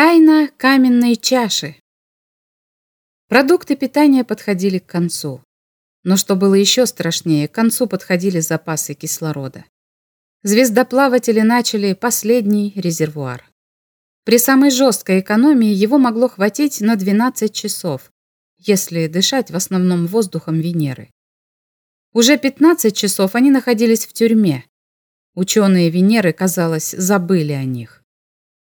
Тайна каменной чаши. Продукты питания подходили к концу. Но что было еще страшнее, к концу подходили запасы кислорода. Звездоплаватели начали последний резервуар. При самой жесткой экономии его могло хватить на 12 часов, если дышать в основном воздухом Венеры. Уже 15 часов они находились в тюрьме. Ученые Венеры, казалось, забыли о них.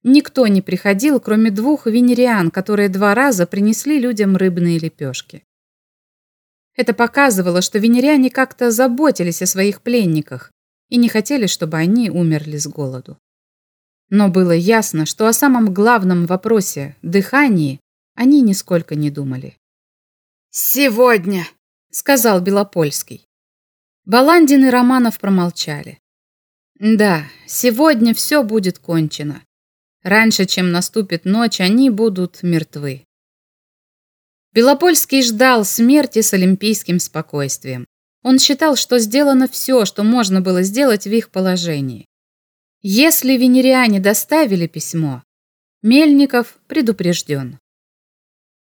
Никто не приходил, кроме двух венериан, которые два раза принесли людям рыбные лепешки. Это показывало, что венериане как-то заботились о своих пленниках и не хотели, чтобы они умерли с голоду. Но было ясно, что о самом главном вопросе – дыхании – они нисколько не думали. «Сегодня», – сказал Белопольский. Баландин и Романов промолчали. Да, сегодня все будет кончено. Раньше, чем наступит ночь, они будут мертвы. Белопольский ждал смерти с олимпийским спокойствием. Он считал, что сделано все, что можно было сделать в их положении. Если венериане доставили письмо, Мельников предупрежден.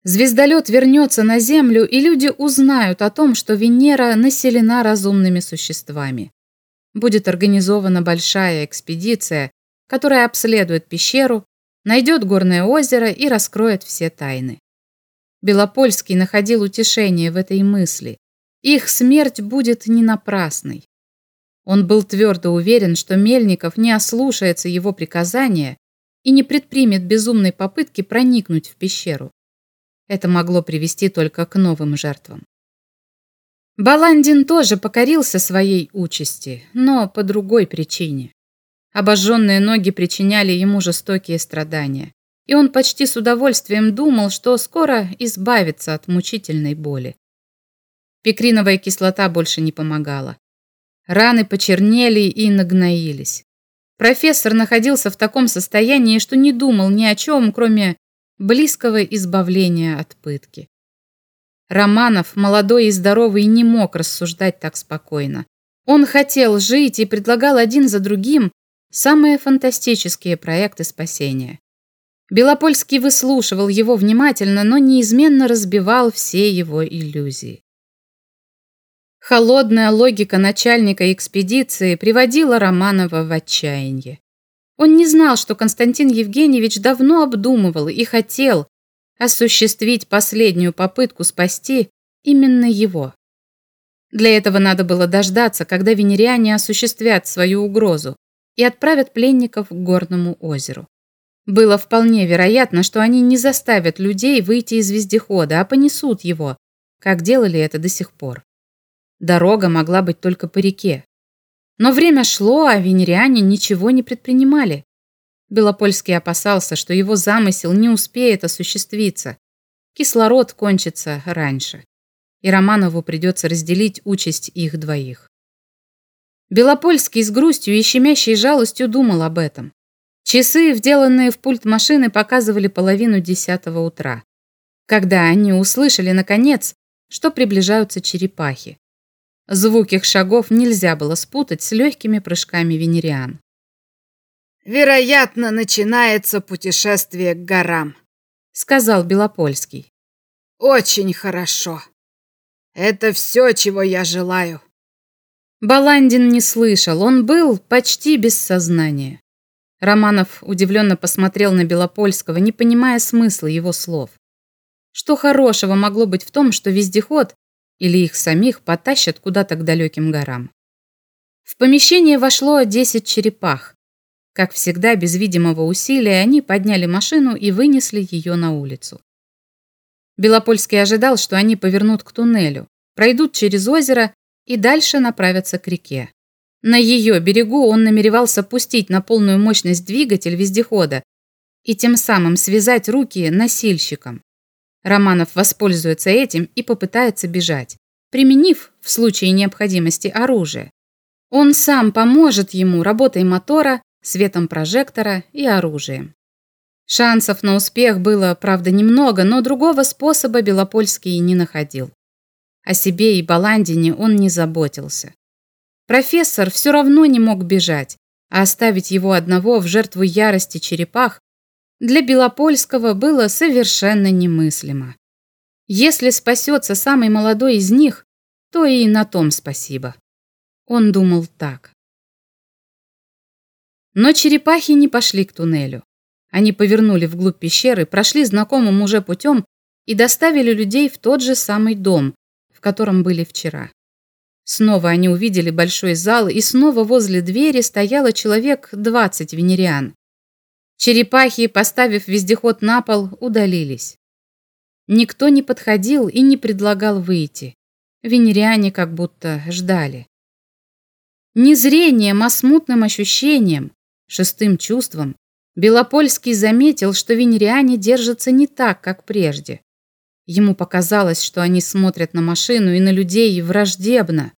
Звездолет вернется на Землю, и люди узнают о том, что Венера населена разумными существами. Будет организована большая экспедиция, которая обследует пещеру, найдет горное озеро и раскроет все тайны. Белопольский находил утешение в этой мысли. Их смерть будет не напрасной. Он был твердо уверен, что Мельников не ослушается его приказания и не предпримет безумной попытки проникнуть в пещеру. Это могло привести только к новым жертвам. Баландин тоже покорился своей участи, но по другой причине. Обожженные ноги причиняли ему жестокие страдания, и он почти с удовольствием думал, что скоро избавится от мучительной боли. Пекриновая кислота больше не помогала. Раны почернели и нагноились. Профессор находился в таком состоянии, что не думал ни о чем, кроме близкого избавления от пытки. Романов, молодой и здоровый, не мог рассуждать так спокойно. Он хотел жить и предлагал один за другим самые фантастические проекты спасения. Белопольский выслушивал его внимательно, но неизменно разбивал все его иллюзии. Холодная логика начальника экспедиции приводила Романова в отчаяние. Он не знал, что Константин Евгеньевич давно обдумывал и хотел осуществить последнюю попытку спасти именно его. Для этого надо было дождаться, когда венериане осуществят свою угрозу, и отправят пленников к горному озеру. Было вполне вероятно, что они не заставят людей выйти из вездехода, а понесут его, как делали это до сих пор. Дорога могла быть только по реке. Но время шло, а венериане ничего не предпринимали. Белопольский опасался, что его замысел не успеет осуществиться. Кислород кончится раньше, и Романову придется разделить участь их двоих. Белопольский с грустью и щемящей жалостью думал об этом. Часы, вделанные в пульт машины, показывали половину десятого утра, когда они услышали, наконец, что приближаются черепахи. Звук их шагов нельзя было спутать с легкими прыжками венериан. «Вероятно, начинается путешествие к горам», — сказал Белопольский. «Очень хорошо. Это все, чего я желаю». Баландин не слышал, он был почти без сознания. Романов удивленно посмотрел на Белопольского, не понимая смысла его слов. Что хорошего могло быть в том, что вездеход или их самих потащат куда-то к далеким горам? В помещение вошло 10 черепах. Как всегда, без видимого усилия, они подняли машину и вынесли ее на улицу. Белопольский ожидал, что они повернут к туннелю, пройдут через озеро и дальше направятся к реке. На ее берегу он намеревался пустить на полную мощность двигатель вездехода и тем самым связать руки носильщикам. Романов воспользуется этим и попытается бежать, применив в случае необходимости оружие. Он сам поможет ему работой мотора, светом прожектора и оружием. Шансов на успех было, правда, немного, но другого способа Белопольский не находил. О себе и Баландине он не заботился. Профессор все равно не мог бежать, а оставить его одного в жертву ярости черепах для Белопольского было совершенно немыслимо. Если спасется самый молодой из них, то и на том спасибо. Он думал так. Но черепахи не пошли к туннелю. Они повернули вглубь пещеры, прошли знакомым уже путем и доставили людей в тот же самый дом, котором были вчера. Снова они увидели большой зал, и снова возле двери стояло человек 20 венериан. Черепахи, поставив вездеход на пол, удалились. Никто не подходил и не предлагал выйти. Венериане как будто ждали. Не зрением, а смутным ощущением, шестым чувством, Белопольский заметил, что венериане держатся не так, как прежде. Ему показалось, что они смотрят на машину и на людей враждебно.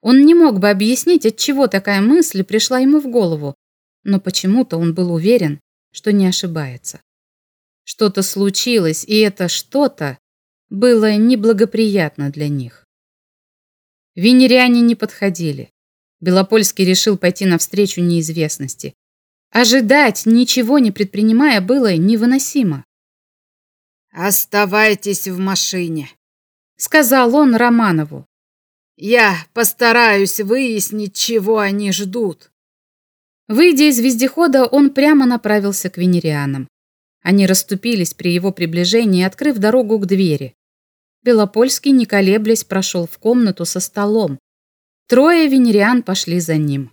Он не мог бы объяснить, от чего такая мысль пришла ему в голову, но почему-то он был уверен, что не ошибается. Что-то случилось, и это что-то было неблагоприятно для них. Венериане не подходили. Белопольский решил пойти навстречу неизвестности. Ожидать, ничего не предпринимая, было невыносимо. «Оставайтесь в машине», — сказал он Романову. «Я постараюсь выяснить, чего они ждут». Выйдя из вездехода, он прямо направился к венерианам. Они расступились при его приближении, открыв дорогу к двери. Белопольский, не колеблясь, прошел в комнату со столом. Трое венериан пошли за ним.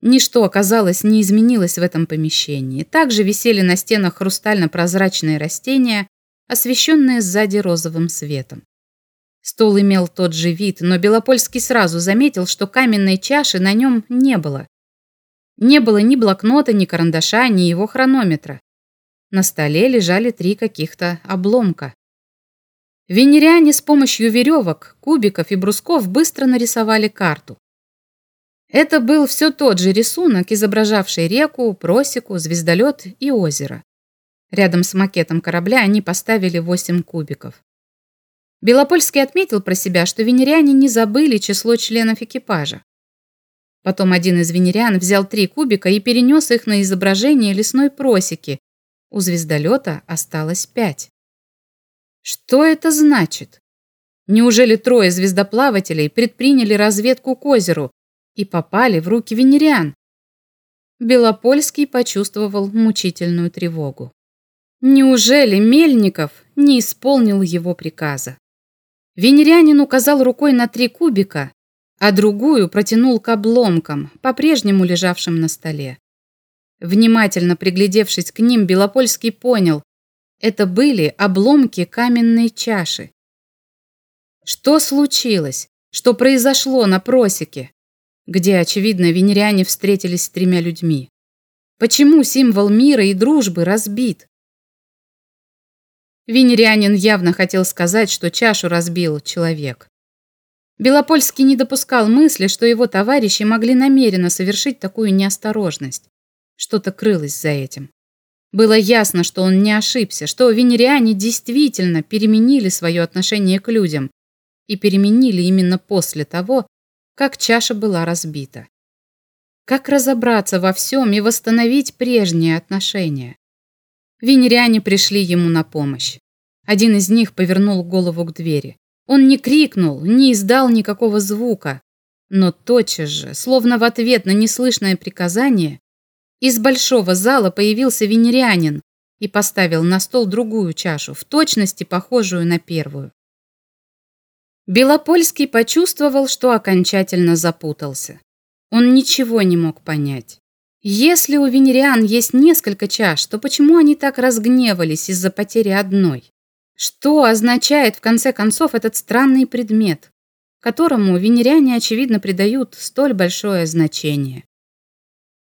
Ничто, оказалось, не изменилось в этом помещении. Также висели на стенах хрустально-прозрачные растения, освещенные сзади розовым светом. Стол имел тот же вид, но Белопольский сразу заметил, что каменной чаши на нем не было. Не было ни блокнота, ни карандаша, ни его хронометра. На столе лежали три каких-то обломка. Венериане с помощью веревок, кубиков и брусков быстро нарисовали карту. Это был все тот же рисунок, изображавший реку, просеку, звездолет и озеро. Рядом с макетом корабля они поставили восемь кубиков. Белопольский отметил про себя, что венериане не забыли число членов экипажа. Потом один из венериан взял три кубика и перенес их на изображение лесной просеки. У звездолета осталось пять. Что это значит? Неужели трое звездоплавателей предприняли разведку к озеру, и попали в руки венериан. Белопольский почувствовал мучительную тревогу. Неужели Мельников не исполнил его приказа? Венерянин указал рукой на три кубика, а другую протянул к обломкам, по-прежнему лежавшим на столе. Внимательно приглядевшись к ним, Белопольский понял, это были обломки каменной чаши. Что случилось? Что произошло на просеке? Где, очевидно, венериане встретились с тремя людьми. Почему символ мира и дружбы разбит? Венерианин явно хотел сказать, что чашу разбил человек. Белопольский не допускал мысли, что его товарищи могли намеренно совершить такую неосторожность. Что-то крылось за этим. Было ясно, что он не ошибся, что венериане действительно переменили свое отношение к людям и переменили именно после того, как чаша была разбита. Как разобраться во всем и восстановить прежние отношения? Венериане пришли ему на помощь. Один из них повернул голову к двери. Он не крикнул, не издал никакого звука, но тотчас же, словно в ответ на неслышное приказание, из большого зала появился венерианин и поставил на стол другую чашу, в точности похожую на первую. Белопольский почувствовал, что окончательно запутался. Он ничего не мог понять. Если у венериан есть несколько чаш, то почему они так разгневались из-за потери одной? Что означает, в конце концов, этот странный предмет, которому венериане, очевидно, придают столь большое значение?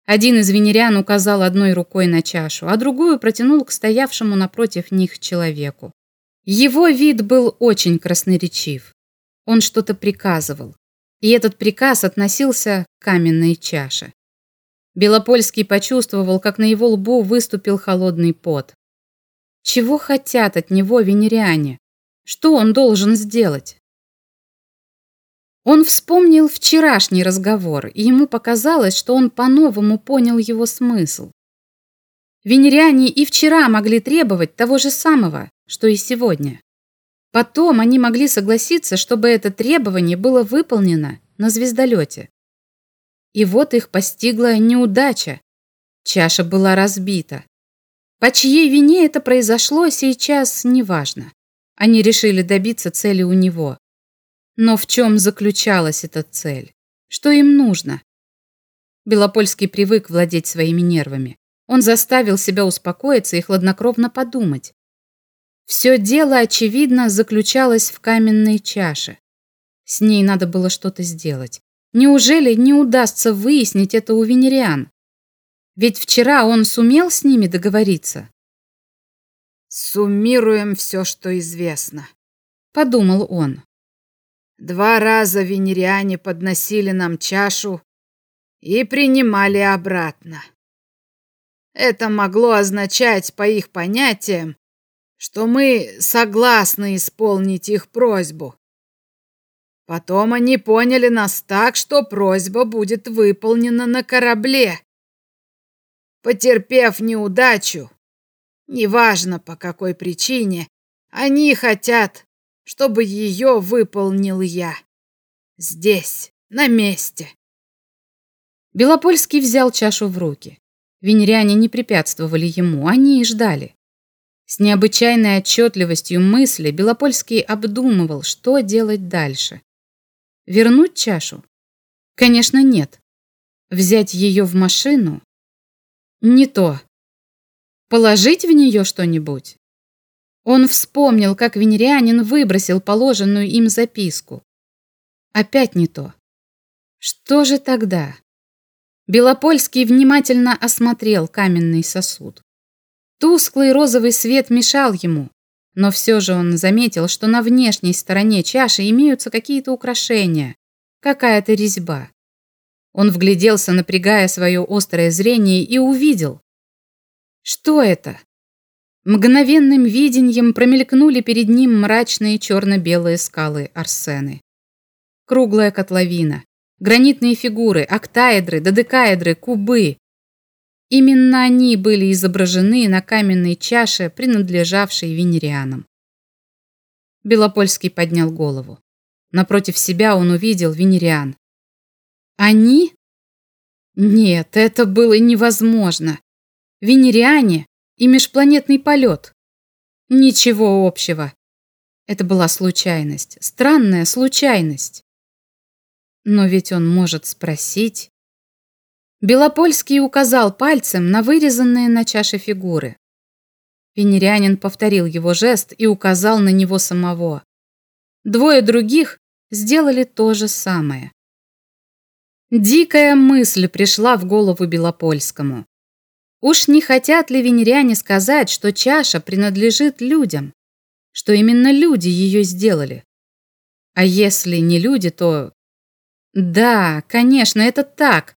Один из венериан указал одной рукой на чашу, а другую протянул к стоявшему напротив них человеку. Его вид был очень красноречив. Он что-то приказывал, и этот приказ относился к каменной чаше. Белопольский почувствовал, как на его лбу выступил холодный пот. Чего хотят от него венериане? Что он должен сделать? Он вспомнил вчерашний разговор, и ему показалось, что он по-новому понял его смысл. Венериане и вчера могли требовать того же самого, что и сегодня. Потом они могли согласиться, чтобы это требование было выполнено на звездолете. И вот их постигла неудача. Чаша была разбита. По чьей вине это произошло, сейчас неважно. Они решили добиться цели у него. Но в чем заключалась эта цель? Что им нужно? Белопольский привык владеть своими нервами. Он заставил себя успокоиться и хладнокровно подумать. Все дело, очевидно, заключалось в каменной чаше. С ней надо было что-то сделать. Неужели не удастся выяснить это у венериан? Ведь вчера он сумел с ними договориться. «Суммируем все, что известно», — подумал он. «Два раза венериане подносили нам чашу и принимали обратно. Это могло означать, по их понятиям, что мы согласны исполнить их просьбу. Потом они поняли нас так, что просьба будет выполнена на корабле. Потерпев неудачу, неважно по какой причине, они хотят, чтобы ее выполнил я. Здесь, на месте. Белопольский взял чашу в руки. Венериане не препятствовали ему, они и ждали. С необычайной отчетливостью мысли Белопольский обдумывал, что делать дальше. Вернуть чашу? Конечно, нет. Взять ее в машину? Не то. Положить в нее что-нибудь? Он вспомнил, как венерианин выбросил положенную им записку. Опять не то. Что же тогда? Белопольский внимательно осмотрел каменный сосуд. Тусклый розовый свет мешал ему, но все же он заметил, что на внешней стороне чаши имеются какие-то украшения, какая-то резьба. Он вгляделся, напрягая свое острое зрение, и увидел. Что это? Мгновенным видением промелькнули перед ним мрачные черно-белые скалы Арсены. Круглая котловина, гранитные фигуры, октаэдры, додекаэдры, кубы. Именно они были изображены на каменной чаше, принадлежавшей венерианам. Белопольский поднял голову. Напротив себя он увидел венериан. Они? Нет, это было невозможно. Венериане и межпланетный полет. Ничего общего. Это была случайность, странная случайность. Но ведь он может спросить. Белопольский указал пальцем на вырезанные на чаше фигуры. Венерянин повторил его жест и указал на него самого. Двое других сделали то же самое. Дикая мысль пришла в голову Белопольскому. Уж не хотят ли венеряне сказать, что чаша принадлежит людям, что именно люди ее сделали? А если не люди, то... Да, конечно, это так,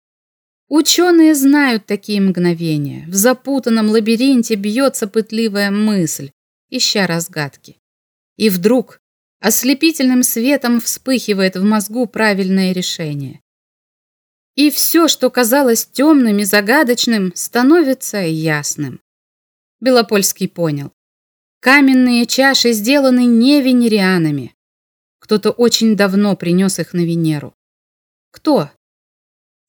Ученые знают такие мгновения. В запутанном лабиринте бьется пытливая мысль, ища разгадки. И вдруг ослепительным светом вспыхивает в мозгу правильное решение. И все, что казалось темным и загадочным, становится ясным. Белопольский понял. Каменные чаши сделаны не венерианами. Кто-то очень давно принес их на Венеру. Кто?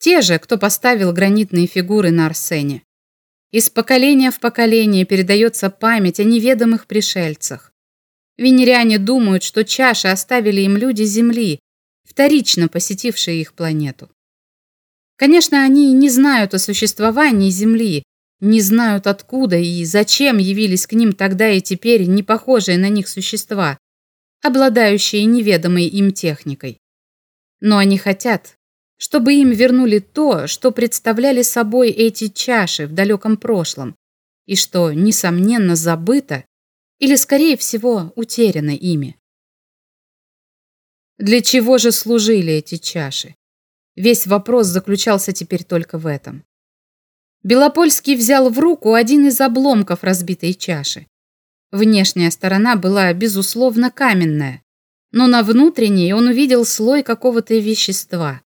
Те же, кто поставил гранитные фигуры на Арсене. Из поколения в поколение передается память о неведомых пришельцах. Венериане думают, что чаши оставили им люди Земли, вторично посетившие их планету. Конечно, они не знают о существовании Земли, не знают откуда и зачем явились к ним тогда и теперь не похожие на них существа, обладающие неведомой им техникой. Но они хотят, чтобы им вернули то, что представляли собой эти чаши в далеком прошлом, и что, несомненно, забыто или, скорее всего, утеряно ими. Для чего же служили эти чаши? Весь вопрос заключался теперь только в этом. Белопольский взял в руку один из обломков разбитой чаши. Внешняя сторона была, безусловно, каменная, но на внутренней он увидел слой какого-то вещества.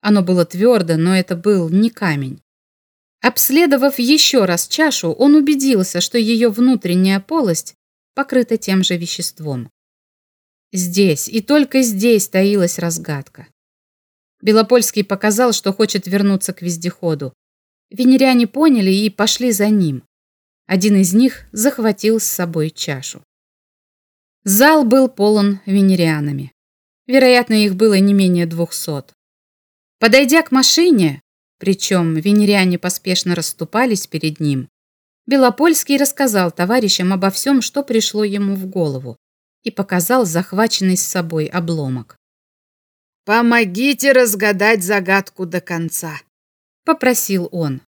Оно было твердо, но это был не камень. Обследовав еще раз чашу, он убедился, что ее внутренняя полость покрыта тем же веществом. Здесь и только здесь таилась разгадка. Белопольский показал, что хочет вернуться к вездеходу. Венеряне поняли и пошли за ним. Один из них захватил с собой чашу. Зал был полон венерианами. Вероятно, их было не менее двухсот. Подойдя к машине, причем венериане поспешно расступались перед ним, Белопольский рассказал товарищам обо всем, что пришло ему в голову, и показал захваченный с собой обломок. «Помогите разгадать загадку до конца», — попросил он.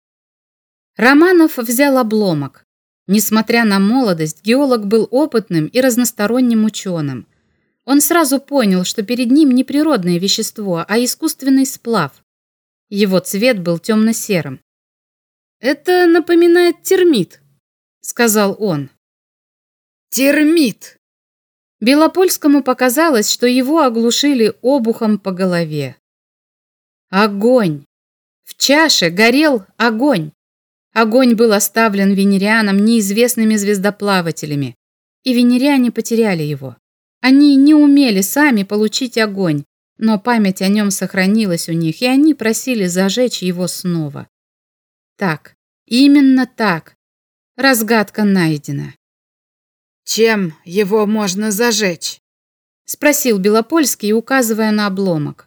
Романов взял обломок. Несмотря на молодость, геолог был опытным и разносторонним ученым. Он сразу понял, что перед ним не природное вещество, а искусственный сплав. Его цвет был темно-серым. «Это напоминает термит», — сказал он. «Термит!» Белопольскому показалось, что его оглушили обухом по голове. Огонь! В чаше горел огонь. Огонь был оставлен венерианам неизвестными звездоплавателями, и венериане потеряли его. Они не умели сами получить огонь, но память о нем сохранилась у них, и они просили зажечь его снова. Так, именно так. Разгадка найдена. «Чем его можно зажечь?» — спросил Белопольский, указывая на обломок.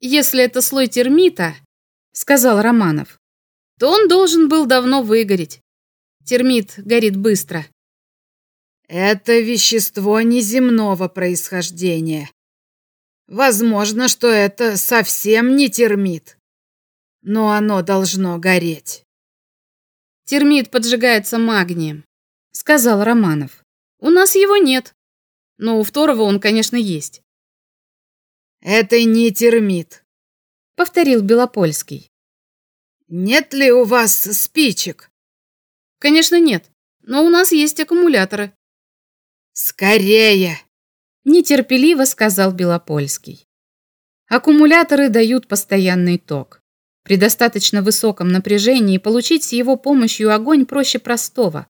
«Если это слой термита, — сказал Романов, — то он должен был давно выгореть. Термит горит быстро. Это вещество неземного происхождения. Возможно, что это совсем не термит, но оно должно гореть. Термит поджигается магнием, сказал Романов. У нас его нет, но у второго он, конечно, есть. Это не термит, повторил Белопольский. Нет ли у вас спичек? Конечно, нет, но у нас есть аккумуляторы. «Скорее!» – нетерпеливо сказал Белопольский. Аккумуляторы дают постоянный ток. При достаточно высоком напряжении получить с его помощью огонь проще простого.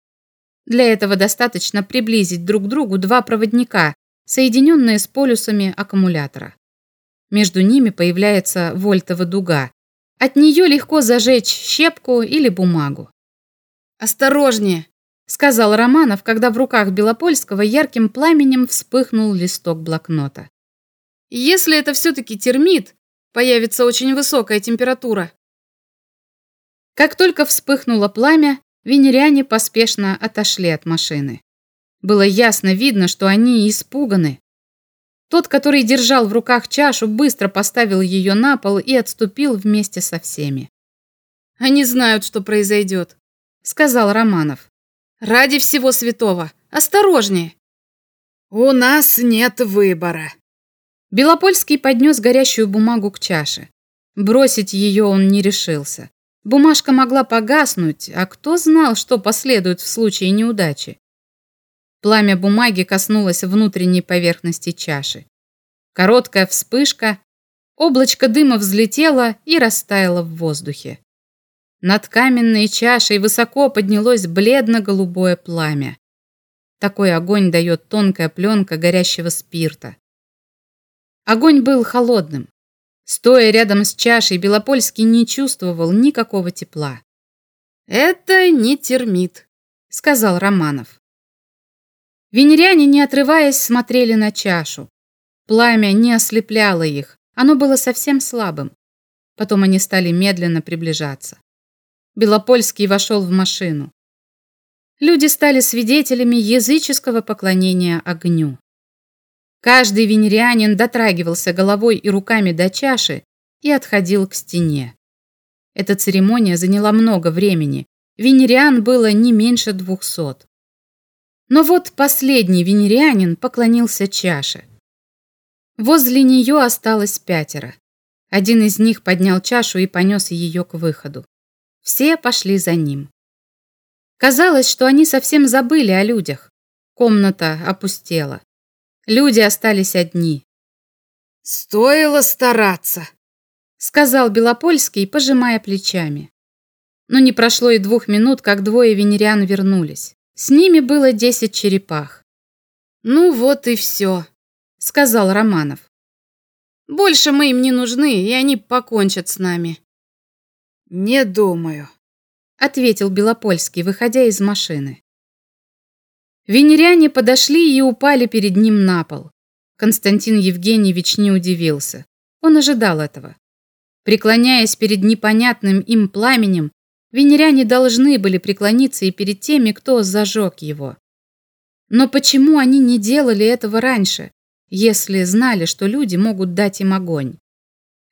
Для этого достаточно приблизить друг к другу два проводника, соединенные с полюсами аккумулятора. Между ними появляется вольтова дуга. От нее легко зажечь щепку или бумагу. «Осторожнее!» Сказал Романов, когда в руках Белопольского ярким пламенем вспыхнул листок блокнота. Если это все-таки термит, появится очень высокая температура. Как только вспыхнуло пламя, венериане поспешно отошли от машины. Было ясно видно, что они испуганы. Тот, который держал в руках чашу, быстро поставил ее на пол и отступил вместе со всеми. «Они знают, что произойдет», — сказал Романов. Ради всего святого, осторожнее. У нас нет выбора. Белопольский поднес горящую бумагу к чаше. Бросить ее он не решился. Бумажка могла погаснуть, а кто знал, что последует в случае неудачи. Пламя бумаги коснулось внутренней поверхности чаши. Короткая вспышка, облачко дыма взлетело и растаяло в воздухе. Над каменной чашей высоко поднялось бледно-голубое пламя. Такой огонь дает тонкая пленка горящего спирта. Огонь был холодным. Стоя рядом с чашей, Белопольский не чувствовал никакого тепла. «Это не термит», — сказал Романов. Венеряне, не отрываясь, смотрели на чашу. Пламя не ослепляло их, оно было совсем слабым. Потом они стали медленно приближаться. Белопольский вошел в машину. Люди стали свидетелями языческого поклонения огню. Каждый венерианин дотрагивался головой и руками до чаши и отходил к стене. Эта церемония заняла много времени. Венериан было не меньше двухсот. Но вот последний венерианин поклонился чаше. Возле нее осталось пятеро. Один из них поднял чашу и понес ее к выходу. Все пошли за ним. Казалось, что они совсем забыли о людях. Комната опустела. Люди остались одни. «Стоило стараться», — сказал Белопольский, пожимая плечами. Но не прошло и двух минут, как двое венериан вернулись. С ними было десять черепах. «Ну вот и все», — сказал Романов. «Больше мы им не нужны, и они покончат с нами». «Не думаю», — ответил Белопольский, выходя из машины. Венеряне подошли и упали перед ним на пол. Константин Евгеньевич не удивился. Он ожидал этого. Преклоняясь перед непонятным им пламенем, венеряне должны были преклониться и перед теми, кто зажег его. Но почему они не делали этого раньше, если знали, что люди могут дать им огонь?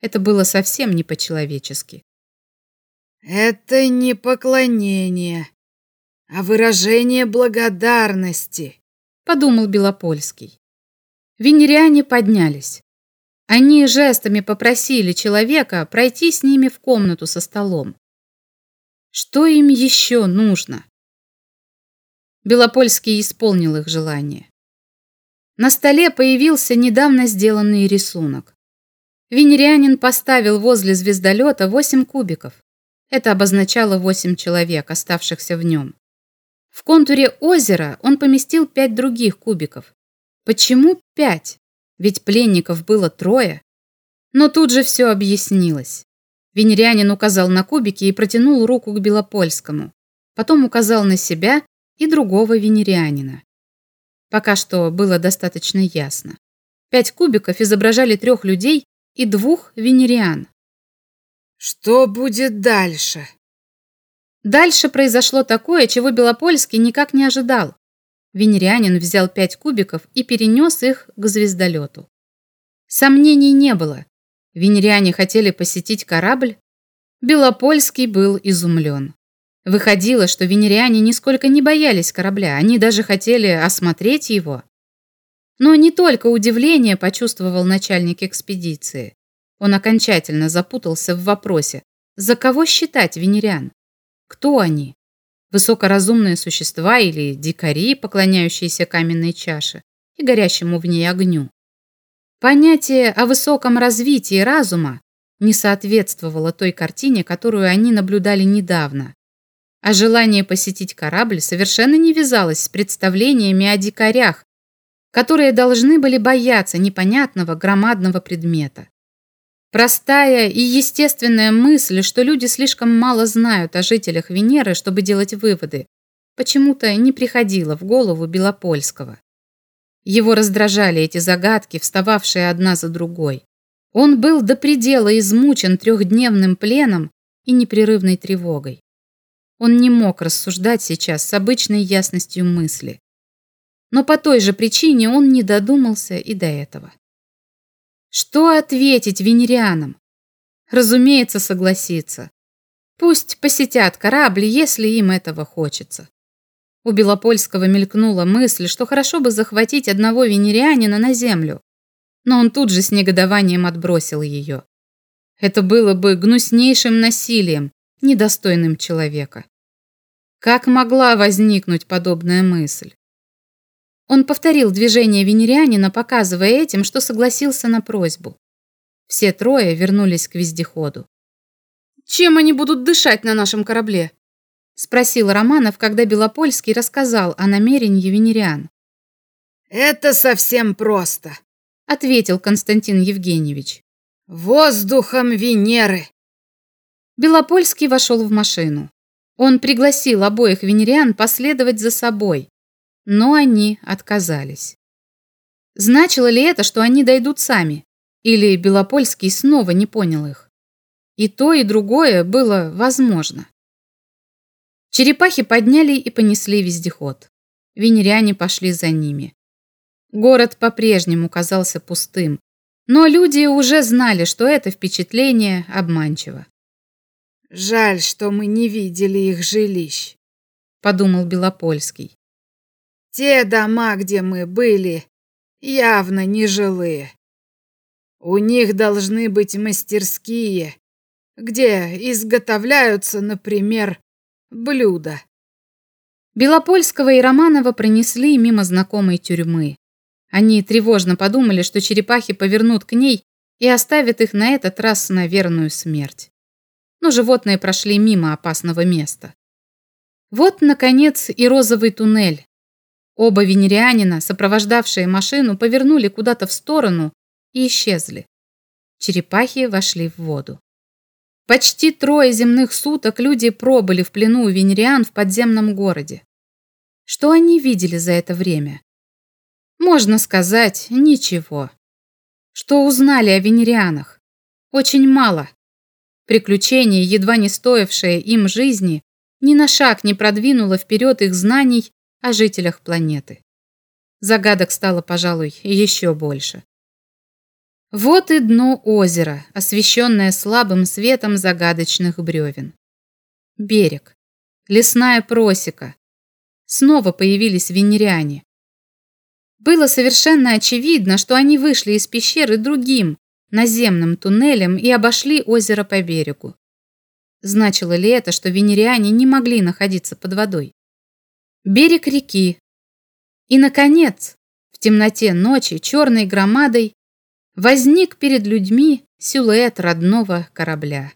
Это было совсем не по-человечески. «Это не поклонение, а выражение благодарности», — подумал Белопольский. Венериане поднялись. Они жестами попросили человека пройти с ними в комнату со столом. Что им еще нужно? Белопольский исполнил их желание. На столе появился недавно сделанный рисунок. Венерианин поставил возле звездолета восемь кубиков. Это обозначало восемь человек, оставшихся в нем. В контуре озера он поместил пять других кубиков. Почему пять? Ведь пленников было трое. Но тут же все объяснилось. Венерянин указал на кубики и протянул руку к Белопольскому. Потом указал на себя и другого венерианина. Пока что было достаточно ясно. Пять кубиков изображали трех людей и двух венериан. «Что будет дальше?» Дальше произошло такое, чего Белопольский никак не ожидал. Венерианин взял пять кубиков и перенес их к звездолету. Сомнений не было. Венериане хотели посетить корабль. Белопольский был изумлен. Выходило, что венериане нисколько не боялись корабля, они даже хотели осмотреть его. Но не только удивление почувствовал начальник экспедиции. Он окончательно запутался в вопросе, за кого считать венериан? Кто они? высокоразумные существа или дикари, поклоняющиеся каменной чаше и горящему в ней огню. Понятие о высоком развитии разума не соответствовало той картине, которую они наблюдали недавно. А желание посетить корабль совершенно не вязалось с представлениями о дикарях, которые должны были бояться непонятного громадного предмета. Простая и естественная мысль, что люди слишком мало знают о жителях Венеры, чтобы делать выводы, почему-то не приходила в голову Белопольского. Его раздражали эти загадки, встававшие одна за другой. Он был до предела измучен трехдневным пленом и непрерывной тревогой. Он не мог рассуждать сейчас с обычной ясностью мысли. Но по той же причине он не додумался и до этого. Что ответить венерианам? Разумеется, согласиться. Пусть посетят корабль, если им этого хочется. У Белопольского мелькнула мысль, что хорошо бы захватить одного венерианина на землю, но он тут же с негодованием отбросил ее. Это было бы гнуснейшим насилием, недостойным человека. Как могла возникнуть подобная мысль? Он повторил движение венерианина, показывая этим, что согласился на просьбу. Все трое вернулись к вездеходу. «Чем они будут дышать на нашем корабле?» спросил Романов, когда Белопольский рассказал о намерении венериан. «Это совсем просто», — ответил Константин Евгеньевич. «Воздухом Венеры». Белопольский вошел в машину. Он пригласил обоих венериан последовать за собой, но они отказались. Значило ли это, что они дойдут сами? Или Белопольский снова не понял их? И то, и другое было возможно. Черепахи подняли и понесли вездеход. Венеряне пошли за ними. Город по-прежнему казался пустым, но люди уже знали, что это впечатление обманчиво. «Жаль, что мы не видели их жилищ», — подумал Белопольский. Те дома, где мы были, явно не жилые. У них должны быть мастерские, где изготовляются, например, блюда. Белопольского и Романова пронесли мимо знакомой тюрьмы. Они тревожно подумали, что черепахи повернут к ней и оставят их на этот раз на верную смерть. но животные прошли мимо опасного места. Вот, наконец, и розовый туннель. Оба венерианина, сопровождавшие машину, повернули куда-то в сторону и исчезли. Черепахи вошли в воду. Почти трое земных суток люди пробыли в плену у венериан в подземном городе. Что они видели за это время? Можно сказать, ничего. Что узнали о венерианах? Очень мало. Приключение, едва не стоившее им жизни, ни на шаг не продвинуло вперед их знаний о жителях планеты. Загадок стало, пожалуй, еще больше. Вот и дно озера, освещенное слабым светом загадочных бревен. Берег. Лесная просека. Снова появились венериане. Было совершенно очевидно, что они вышли из пещеры другим, наземным туннелем и обошли озеро по берегу. Значило ли это, что венериане не могли находиться под водой? Берег реки. И, наконец, в темноте ночи черной громадой возник перед людьми силуэт родного корабля.